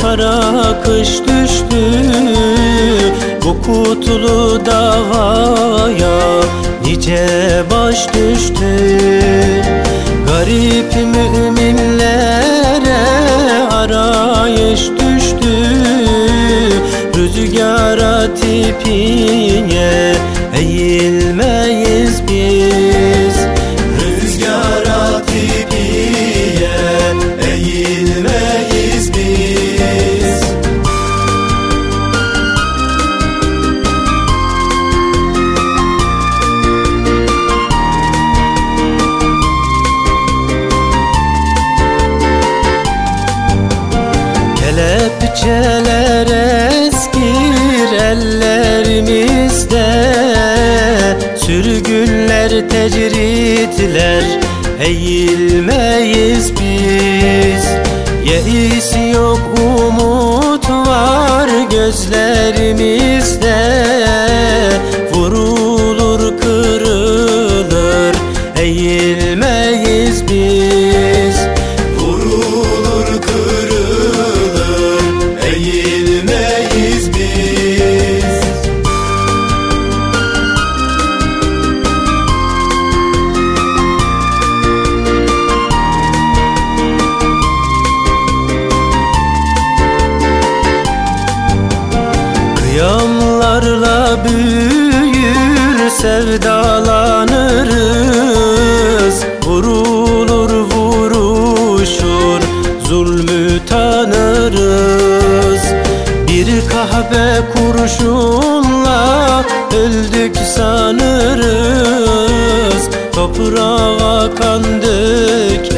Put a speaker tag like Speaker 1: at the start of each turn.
Speaker 1: kara kış düştü? Bu kutlu davaya nice baş düştü? Garip müminlere arayış düştü. Rüzgara tipine eğilmeyiz biz Kelepçeler eskir ellerimizde. Sürgünler tecritler eğilmeyiz biz. Yeis yok umut var gözlerimizde büyür sevdalanırız. Vurulur vuruşur zulmü tanırız. Bir kahve kurşunla öldük sanırız. Toprağa kandır